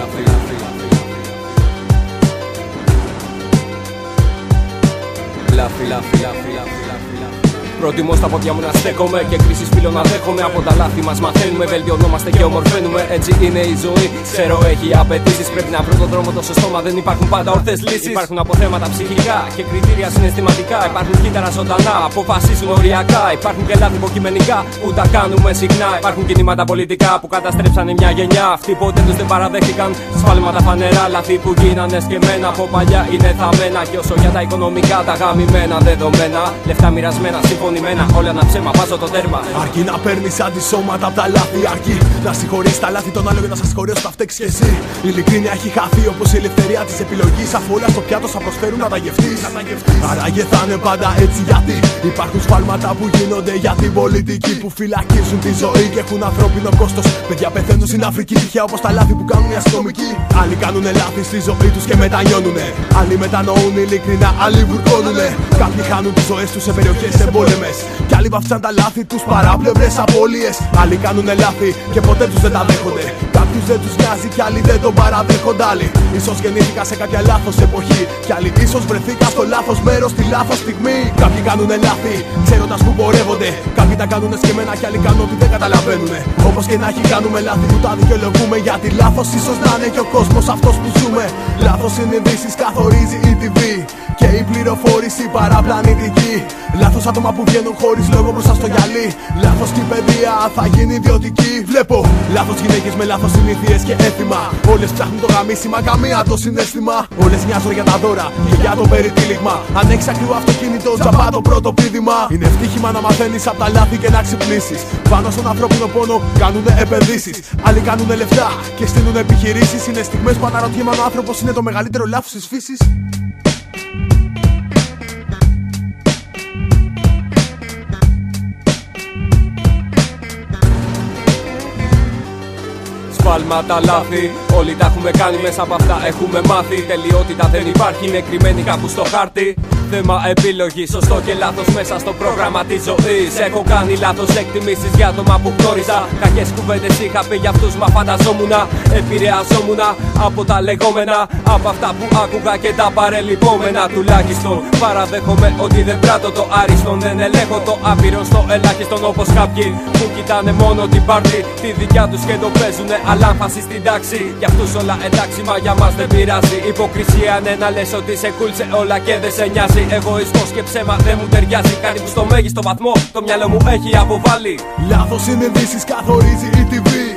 La fila, fila, fila, fila. Προτιμώ στα πόδια μου να στέκομαι και κρίσεις φίλων να δέχομαι. Από τα λάθη μας μαθαίνουμε, βελτιωνόμαστε και ομορφαίνουμε. Έτσι είναι η ζωή. Ξέρω έχει απαιτήσεις. Πρέπει να βρω τον δρόμο το σωστό, μα δεν υπάρχουν πάντα ορθές λύσεις. Υπάρχουν αποθέματα ψυχικά και κριτήρια συναισθηματικά. Υπάρχουν κύτταρα ζωντανά, αποφασίζουν οριακά. Υπάρχουν και λάθη υποκειμενικά που τα κάνουμε συχνά. Υπάρχουν κινήματα πολιτικά που καταστρέψαν μια γενιά. Αυτοί ποτέ τους δεν παραδέχτηκαν σφάλματα φανερά. Λάθη που γίνανε σκεμμένα από παλιά είναι θαμμένα. Και όσο για τα οικονομικά τα γαμημένα δεδομένα. Λεφτά μοιρασμένα, συμφωνημένα. Όλα να ψέμα, βάζω το τέρμα. Αρκεί να παίρνεις αντισώματα από τα λάθη. Αρκεί να συγχωρείς τα λάθη των άλλων για να σας συγχωρέσω τα φταίξεις κι εσύ. Η ειλικρίνεια έχει χαθεί όπως η ελευθερία της επιλογής. Αφού όλα στο πιάτο θα προσφέρουν να τα γευτείς. Άραγε θα είναι πάντα έτσι γιατί υπάρχουν σφάλματα που γίνονται για την πολιτική που φυλακίζουν τη ζωή και έχουν ανθρώπινο κόστος. Παιδιά πεθαίνουν στην Αφρική τυχαία όπως τα λάθη που κάνουν οι αστυνομικοί. Άλλοι κάνουν λάθη στη ζωή τους και μετανιώνουνε. Άλλοι μετανοούν ειλικρινά, άλλοι βουρκώνουνε. Κάποιοι χάνουν τις ζωές τους σε περιοχές εμπόλεμε. Κι άλλοι βαφτίζαν τα λάθη τους παράπλευρες απώλειες. Άλλοι κάνουν λάθη και ποτέ τους δεν τα δέχονται. Κάποιους δεν τους νοιάζει κι άλλοι δεν τον παραδέχονται. Άλλοι ίσως γεννήθηκα σε κάποια λάθος εποχή. Κι άλλοι ίσως βρεθήκα στο λάθος μέρος τη λάθος στιγμή. Κάποιοι κάνουν λάθη ξέροντας που πορεύονται. Κάποιοι τα κάνουν σκεμμένα κι άλλοι κάνουν ότι δεν καταλαβαίνουν. Όπως και να έχει κάνουμε λάθη που τα δικαιολογούμε. Γιατί λάθος ίσως να είναι και ο κόσμος αυτός που ζούμε. Λάθος συνειδήσεις καθορίζει η TV. Και η πληροφόρηση παραπλανητική. Λάθο άτομα που βγαίνουν χωρίς λόγο μπροστά στο γυαλί. Λάθος και η παιδεία θα γίνει ιδιωτική. Βλέπω λάθος γυναίκες με λάθος συνήθειες και έθιμα. Όλες ψάχνουν το γαμίσιμα, καμία το συνέστημα. Όλες μοιάζουν για τα δώρα και για το περιτύλιγμα. Αν έχεις ακριβό αυτοκίνητο, τζαμπά το πρώτο πίδημα. Είναι ευτύχημα να μαθαίνεις από τα λάθη και να ξυπνήσεις. Πάνω στον ανθρώπινο πόνο κάνουν επενδύσεις. Άλλοι κάνουν λεφτά και στείλουν επιχειρήσεις. Είναι στιγμές που αναρωτιέμαι αν ο άνθρωπος είναι το μεγαλύτερο λάθος της φύσης. Σφάλματα, λάθη. Όλοι τα έχουμε κάνει μέσα από αυτά. Έχουμε μάθει. Τελειότητα δεν υπάρχει. Είναι κρυμμένη κάπου στο χάρτη. Θέμα επιλογή, σωστό και λάθος μέσα στο πρόγραμμα της ζωής. Έχω κάνει λάθος εκτιμήσεις για άτομα που γνώριζα. Κακές κουβέντες είχα πει για αυτούς, μα φανταζόμουν. Επηρεαζόμουν από τα λεγόμενα. Από αυτά που άκουγα και τα παρελειπόμενα. Τουλάχιστον παραδέχομαι ότι δεν πράττω το άριστον. Δεν ελέγχω το άπειρο στο ελάχιστον όπως κάποιοι που κοιτάνε μόνο την πάρτι. Τη δικιά τους και το παίζουνε αλάμφαση στην τάξη. Για αυτούς όλα εντάξει, μα για μας δεν πειράζει. Υποκρισία είναι να λες ότι σε κούλτσε όλα και δεν σε νοιάζει. Εγωισμό και ψέμα δεν μου ταιριάζει. Κάτι που στο μέγιστο βαθμό το μυαλό μου έχει αποβάλει. Λάθος συνειδήσεις καθορίζει η TV.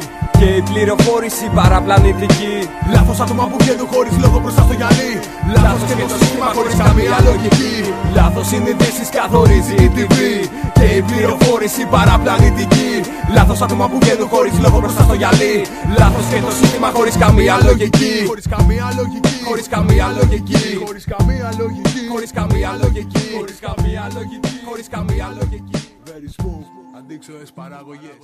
Και η πληροφόρηση παραπλανητική. Λάθος άτομα που βγαίνουν χωρίς λόγο μπροστά στο γυαλί. Λάθος και το σύστημα χωρίς καμία λογική. Λάθος συνειδήσεις καθορίζει η TV. Και η πληροφόρηση παραπλανητική. Λάθος άτομα που βγαίνουν χωρίς λόγο μπροστά στο γυαλί. Λάθος και το σύστημα χωρίς καμία λογική. Χωρίς καμία λογική. Χωρίς καμία λογική. Χωρίς καμία λογική. Χωρίς καμία λογική. Χωρίς καμία λογική. Χωρίς καμία λογική. Very smooth. Αντίξωες παραγωγές.